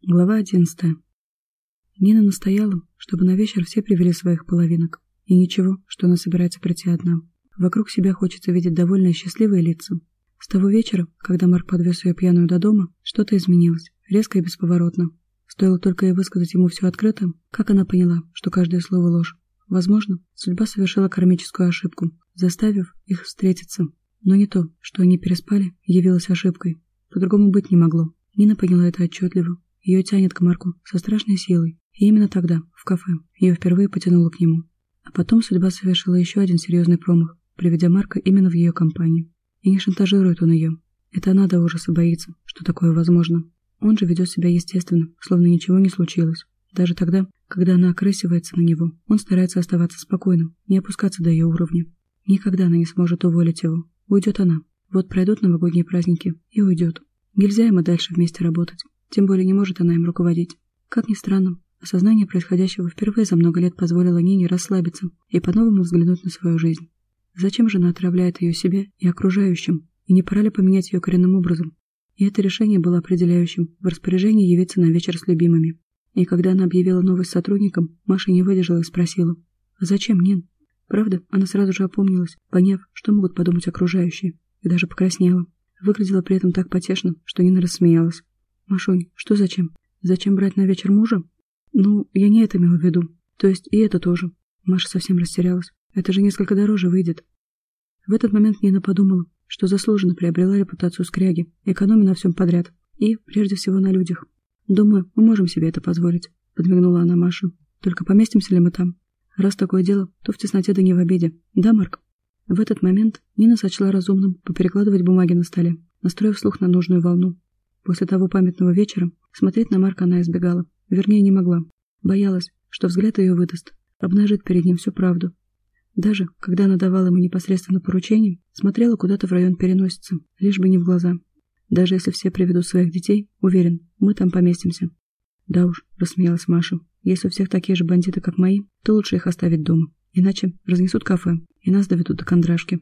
Глава одиннадцатая. Нина настояла, чтобы на вечер все привели своих половинок. И ничего, что она собирается прийти одна. Вокруг себя хочется видеть довольные счастливые лица. С того вечера, когда Марк подвез ее пьяную до дома, что-то изменилось, резко и бесповоротно. Стоило только ей высказать ему все открыто, как она поняла, что каждое слово ложь. Возможно, судьба совершила кармическую ошибку, заставив их встретиться. Но не то, что они переспали, явилось ошибкой. По-другому быть не могло. Нина поняла это отчетливо ее тянет к Марку со страшной силой. И именно тогда, в кафе, ее впервые потянуло к нему. А потом судьба совершила еще один серьезный промах, приведя Марка именно в ее компанию. И не шантажирует он ее. Это она до ужаса боится, что такое возможно. Он же ведет себя естественно, словно ничего не случилось. Даже тогда, когда она окрысивается на него, он старается оставаться спокойным, не опускаться до ее уровня. Никогда она не сможет уволить его. Уйдет она. Вот пройдут новогодние праздники и уйдет. Нельзя ему дальше вместе работать. Тем более не может она им руководить. Как ни странно, осознание происходящего впервые за много лет позволило Нине расслабиться и по-новому взглянуть на свою жизнь. Зачем же она отравляет ее себе и окружающим? И не пора ли поменять ее коренным образом? И это решение было определяющим в распоряжении явиться на вечер с любимыми. И когда она объявила новость сотрудникам, Маша не выдержала и спросила, «А зачем, Нин?» Правда, она сразу же опомнилась, поняв, что могут подумать окружающие, и даже покраснела. Выглядела при этом так потешно, что Нина рассмеялась. Машунь, что зачем? Зачем брать на вечер мужа? Ну, я не это имела в виду. То есть и это тоже. Маша совсем растерялась. Это же несколько дороже выйдет. В этот момент Нина подумала, что заслуженно приобрела репутацию скряги, экономя на всем подряд. И, прежде всего, на людях. Думаю, мы можем себе это позволить, подмигнула она Маше. Только поместимся ли мы там? Раз такое дело, то в тесноте да не в обеде. Да, Марк? В этот момент Нина сочла разумным поперекладывать бумаги на столе, настроив слух на нужную волну. После того памятного вечера смотреть на Марка она избегала, вернее, не могла. Боялась, что взгляд ее выдаст, обнажит перед ним всю правду. Даже, когда она давала ему непосредственно поручение, смотрела куда-то в район переносицы, лишь бы не в глаза. Даже если все приведут своих детей, уверен, мы там поместимся. Да уж, рассмеялась Маша. Если у всех такие же бандиты, как мои, то лучше их оставить дома. Иначе разнесут кафе, и нас доведут до кондрашки.